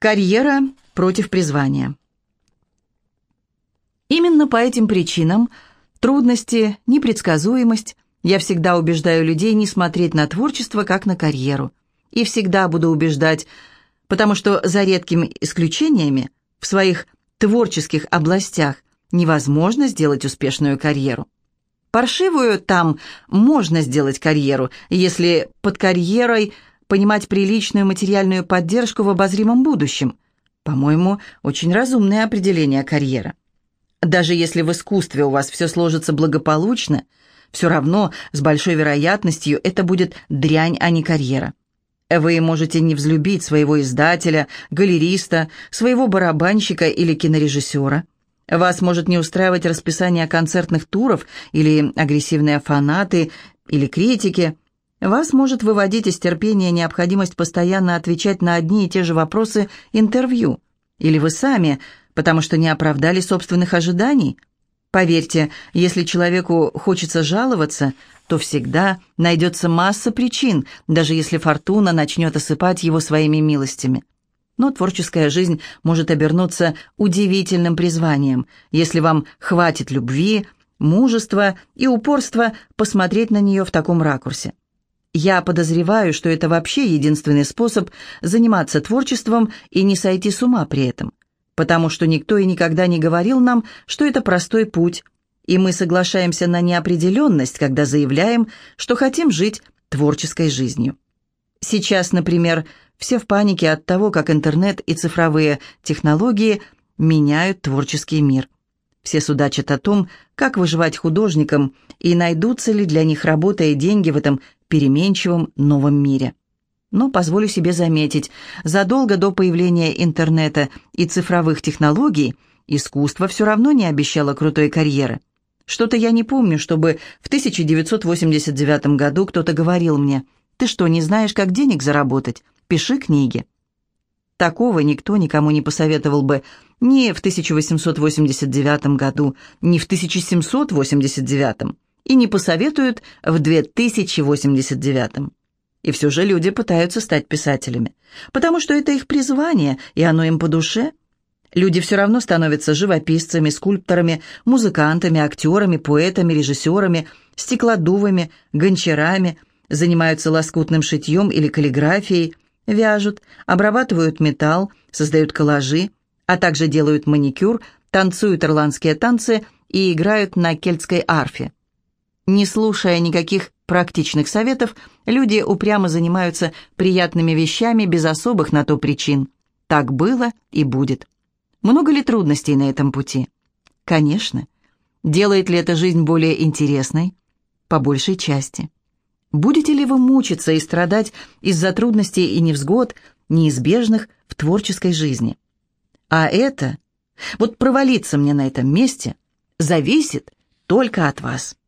Карьера против призвания. Именно по этим причинам трудности, непредсказуемость я всегда убеждаю людей не смотреть на творчество как на карьеру. И всегда буду убеждать, потому что за редкими исключениями в своих творческих областях невозможно сделать успешную карьеру. Паршивую там можно сделать карьеру, если под карьерой – понимать приличную материальную поддержку в обозримом будущем. По-моему, очень разумное определение карьера. Даже если в искусстве у вас все сложится благополучно, все равно с большой вероятностью это будет дрянь, а не карьера. Вы можете не взлюбить своего издателя, галериста, своего барабанщика или кинорежиссера. Вас может не устраивать расписание концертных туров или агрессивные фанаты или критики – вас может выводить из терпения необходимость постоянно отвечать на одни и те же вопросы интервью. Или вы сами, потому что не оправдали собственных ожиданий. Поверьте, если человеку хочется жаловаться, то всегда найдется масса причин, даже если фортуна начнет осыпать его своими милостями. Но творческая жизнь может обернуться удивительным призванием, если вам хватит любви, мужества и упорства посмотреть на нее в таком ракурсе. Я подозреваю, что это вообще единственный способ заниматься творчеством и не сойти с ума при этом, потому что никто и никогда не говорил нам, что это простой путь, и мы соглашаемся на неопределенность, когда заявляем, что хотим жить творческой жизнью. Сейчас, например, все в панике от того, как интернет и цифровые технологии меняют творческий мир. Все судачат о том, как выживать художникам и найдутся ли для них работа и деньги в этом переменчивом новом мире. Но позволю себе заметить, задолго до появления интернета и цифровых технологий искусство все равно не обещало крутой карьеры. Что-то я не помню, чтобы в 1989 году кто-то говорил мне, «Ты что, не знаешь, как денег заработать? Пиши книги». Такого никто никому не посоветовал бы ни в 1889 году, ни в 1789 и не посоветуют в 2089. И все же люди пытаются стать писателями, потому что это их призвание, и оно им по душе. Люди все равно становятся живописцами, скульпторами, музыкантами, актерами, поэтами, режиссерами, стеклодувами, гончарами, занимаются лоскутным шитьем или каллиграфией, вяжут, обрабатывают металл, создают коллажи, а также делают маникюр, танцуют ирландские танцы и играют на кельтской арфе. Не слушая никаких практичных советов, люди упрямо занимаются приятными вещами без особых на то причин. Так было и будет. Много ли трудностей на этом пути? Конечно. Делает ли это жизнь более интересной? По большей части. Будете ли вы мучиться и страдать из-за трудностей и невзгод, неизбежных в творческой жизни? А это, вот провалиться мне на этом месте, зависит только от вас.